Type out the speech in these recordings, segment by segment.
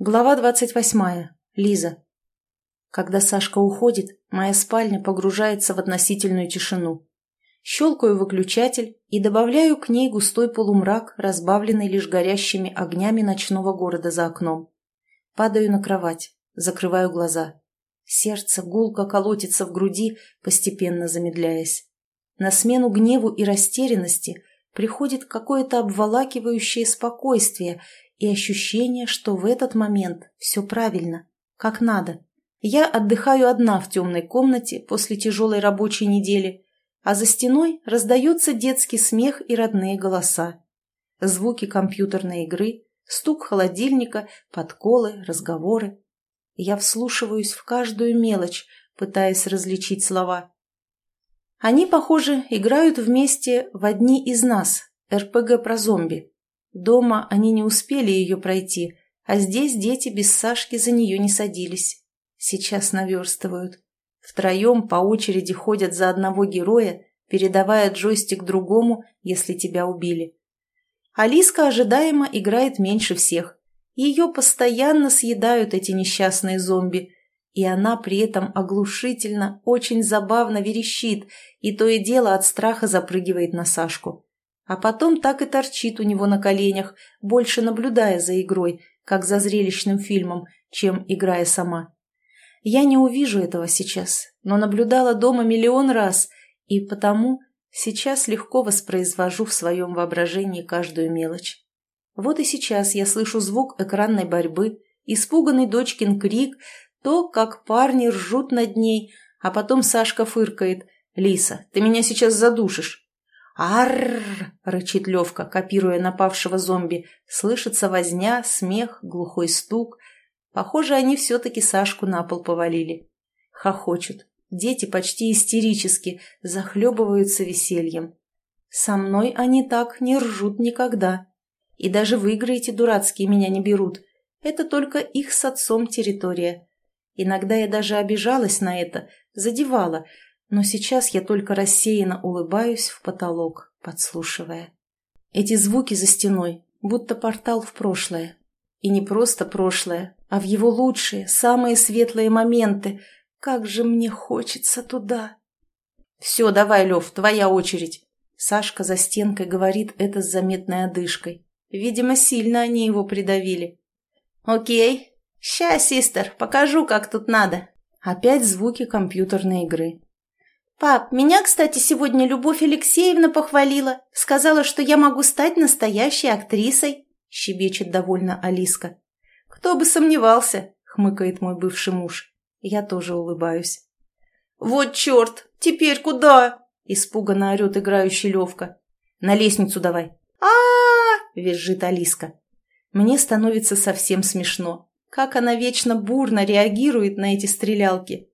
Глава двадцать восьмая. Лиза. Когда Сашка уходит, моя спальня погружается в относительную тишину. Щелкаю выключатель и добавляю к ней густой полумрак, разбавленный лишь горящими огнями ночного города за окном. Падаю на кровать, закрываю глаза. Сердце гулко колотится в груди, постепенно замедляясь. На смену гневу и растерянности приходит какое-то обволакивающее спокойствие и ощущение, что в этот момент все правильно, как надо. Я отдыхаю одна в темной комнате после тяжелой рабочей недели, а за стеной раздается детский смех и родные голоса. Звуки компьютерной игры, стук холодильника, подколы, разговоры. Я вслушиваюсь в каждую мелочь, пытаясь различить слова. Они, похоже, играют вместе в одни из нас, РПГ про зомби. Дома они не успели ее пройти, а здесь дети без Сашки за нее не садились. Сейчас наверстывают. Втроем по очереди ходят за одного героя, передавая джойстик другому, если тебя убили. Алиска ожидаемо играет меньше всех. Ее постоянно съедают эти несчастные зомби, и она при этом оглушительно, очень забавно верещит, и то и дело от страха запрыгивает на Сашку а потом так и торчит у него на коленях, больше наблюдая за игрой, как за зрелищным фильмом, чем играя сама. Я не увижу этого сейчас, но наблюдала дома миллион раз, и потому сейчас легко воспроизвожу в своем воображении каждую мелочь. Вот и сейчас я слышу звук экранной борьбы, испуганный дочкин крик, то, как парни ржут над ней, а потом Сашка фыркает. «Лиса, ты меня сейчас задушишь!» «Арррр!» — рычит Левка, копируя напавшего зомби. Слышится возня, смех, глухой стук. Похоже, они все-таки Сашку на пол повалили. Хохочут. Дети почти истерически, захлебываются весельем. Со мной они так не ржут никогда. И даже в игры эти дурацкие меня не берут. Это только их с отцом территория. Иногда я даже обижалась на это, задевала — но сейчас я только рассеянно улыбаюсь в потолок, подслушивая. Эти звуки за стеной, будто портал в прошлое. И не просто прошлое, а в его лучшие, самые светлые моменты. Как же мне хочется туда. «Все, давай, Лев, твоя очередь!» Сашка за стенкой говорит это с заметной одышкой. Видимо, сильно они его придавили. «Окей. Ща, систер, покажу, как тут надо». Опять звуки компьютерной игры. «Пап, меня, кстати, сегодня Любовь Алексеевна похвалила. Сказала, что я могу стать настоящей актрисой», — щебечет довольно Алиска. «Кто бы сомневался», — хмыкает мой бывший муж. Я тоже улыбаюсь. «Вот черт! Теперь куда?» — испуганно орет играющий Левка. «На лестницу давай». а, -а, -а визжит Алиска. Мне становится совсем смешно. Как она вечно бурно реагирует на эти стрелялки.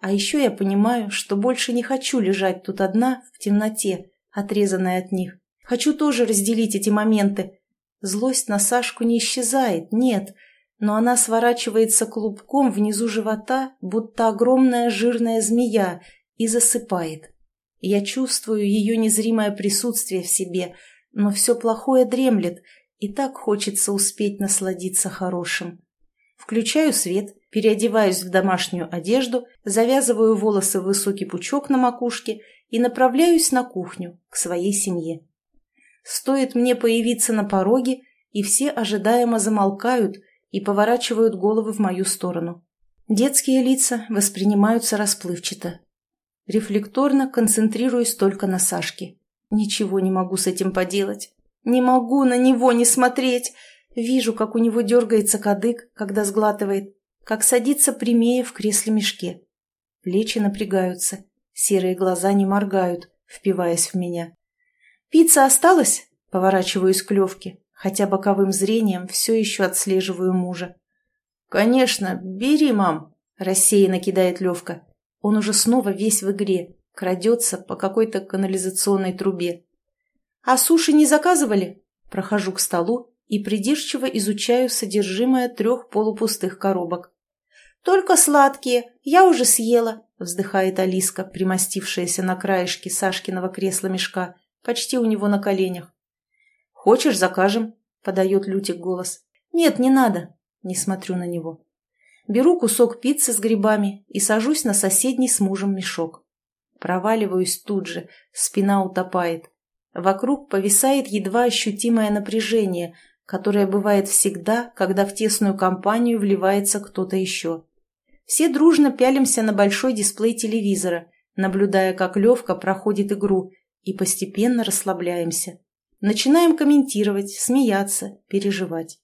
А еще я понимаю, что больше не хочу лежать тут одна в темноте, отрезанная от них. Хочу тоже разделить эти моменты. Злость на Сашку не исчезает, нет, но она сворачивается клубком внизу живота, будто огромная жирная змея, и засыпает. Я чувствую ее незримое присутствие в себе, но все плохое дремлет, и так хочется успеть насладиться хорошим. Включаю свет, переодеваюсь в домашнюю одежду, завязываю волосы в высокий пучок на макушке и направляюсь на кухню, к своей семье. Стоит мне появиться на пороге, и все ожидаемо замолкают и поворачивают головы в мою сторону. Детские лица воспринимаются расплывчато. Рефлекторно концентрируюсь только на Сашке. Ничего не могу с этим поделать. Не могу на него не смотреть. Вижу, как у него дергается кадык, когда сглатывает, как садится прямее в кресле-мешке. Плечи напрягаются, серые глаза не моргают, впиваясь в меня. «Пицца осталась?» — поворачиваюсь к Левке, хотя боковым зрением все еще отслеживаю мужа. «Конечно, бери, мам!» — рассеянно кидает Левка. Он уже снова весь в игре, крадется по какой-то канализационной трубе. «А суши не заказывали?» Прохожу к столу и придирчиво изучаю содержимое трех полупустых коробок. «Только сладкие, я уже съела», — вздыхает Алиска, примостившаяся на краешке Сашкиного кресла-мешка, почти у него на коленях. «Хочешь, закажем?» — подает Лютик голос. «Нет, не надо». не смотрю на него. Беру кусок пиццы с грибами и сажусь на соседний с мужем мешок. Проваливаюсь тут же, спина утопает. Вокруг повисает едва ощутимое напряжение, которое бывает всегда, когда в тесную компанию вливается кто-то еще. Все дружно пялимся на большой дисплей телевизора, наблюдая, как Левка проходит игру, и постепенно расслабляемся. Начинаем комментировать, смеяться, переживать.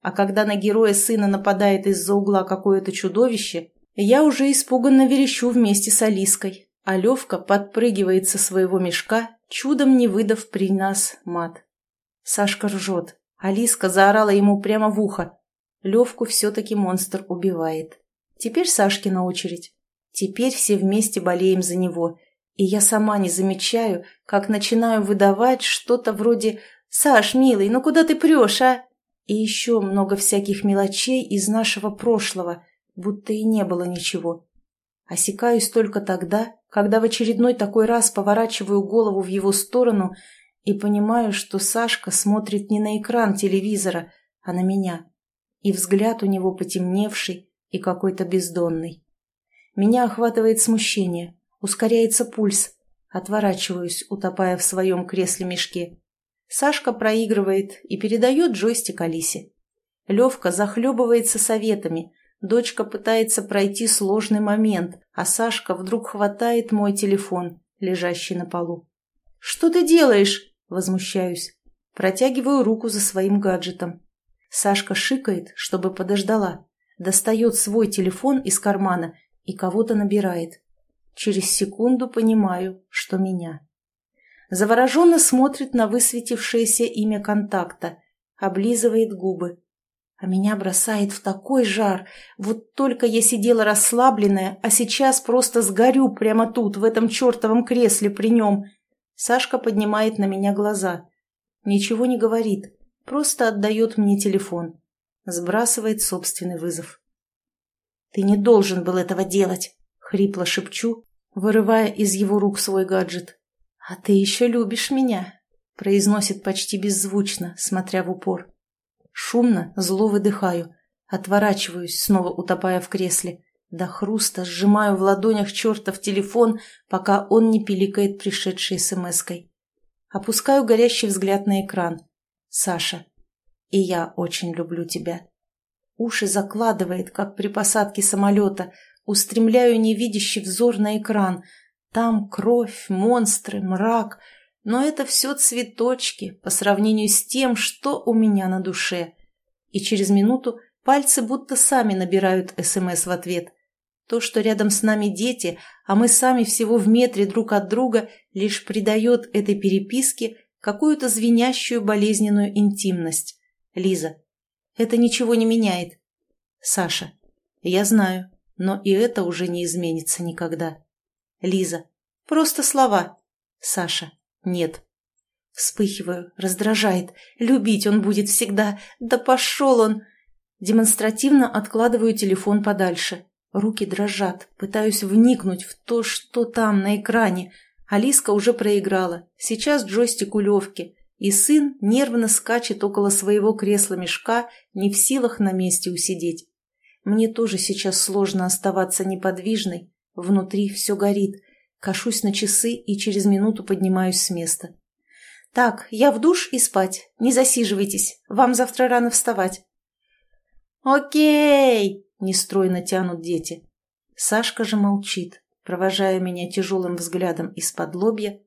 А когда на героя сына нападает из-за угла какое-то чудовище, я уже испуганно верещу вместе с Алиской, а Левка подпрыгивает со своего мешка, чудом не выдав при нас мат. Сашка ржет. Алиска заорала ему прямо в ухо. Левку все-таки монстр убивает. Теперь Сашкина очередь. Теперь все вместе болеем за него. И я сама не замечаю, как начинаю выдавать что-то вроде «Саш, милый, ну куда ты прешь, а?» И еще много всяких мелочей из нашего прошлого, будто и не было ничего. Осекаюсь только тогда, когда в очередной такой раз поворачиваю голову в его сторону и понимаю, что Сашка смотрит не на экран телевизора, а на меня. И взгляд у него потемневший и какой-то бездонный. Меня охватывает смущение, ускоряется пульс. Отворачиваюсь, утопая в своем кресле-мешке. Сашка проигрывает и передает джойстик Алисе. Левка захлебывается советами. Дочка пытается пройти сложный момент, а Сашка вдруг хватает мой телефон, лежащий на полу. «Что ты делаешь?» – возмущаюсь. Протягиваю руку за своим гаджетом. Сашка шикает, чтобы подождала. Достает свой телефон из кармана и кого-то набирает. Через секунду понимаю, что меня завороженно смотрит на высветившееся имя контакта, облизывает губы. А меня бросает в такой жар. Вот только я сидела расслабленная, а сейчас просто сгорю прямо тут, в этом чертовом кресле при нем. Сашка поднимает на меня глаза. Ничего не говорит, просто отдает мне телефон. Сбрасывает собственный вызов. «Ты не должен был этого делать!» — хрипло шепчу, вырывая из его рук свой гаджет. «А ты еще любишь меня», — произносит почти беззвучно, смотря в упор. Шумно, зло выдыхаю, отворачиваюсь, снова утопая в кресле. До хруста сжимаю в ладонях чертов телефон, пока он не пиликает пришедшей смс-кой. Опускаю горящий взгляд на экран. Саша. И я очень люблю тебя. Уши закладывает, как при посадке самолета. Устремляю невидящий взор на экран — там кровь, монстры, мрак, но это все цветочки по сравнению с тем, что у меня на душе. И через минуту пальцы будто сами набирают СМС в ответ. То, что рядом с нами дети, а мы сами всего в метре друг от друга, лишь придает этой переписке какую-то звенящую болезненную интимность. Лиза. Это ничего не меняет. Саша. Я знаю, но и это уже не изменится никогда. Лиза. Просто слова. Саша. Нет. Вспыхиваю, раздражает. Любить он будет всегда. Да пошел он. Демонстративно откладываю телефон подальше. Руки дрожат. Пытаюсь вникнуть в то, что там на экране. Алиска уже проиграла. Сейчас джойстик у Левки. И сын нервно скачет около своего кресла-мешка, не в силах на месте усидеть. Мне тоже сейчас сложно оставаться неподвижной, Внутри все горит. Кашусь на часы и через минуту поднимаюсь с места. «Так, я в душ и спать. Не засиживайтесь. Вам завтра рано вставать». «Окей!» – нестройно тянут дети. Сашка же молчит, провожая меня тяжелым взглядом из-под лобья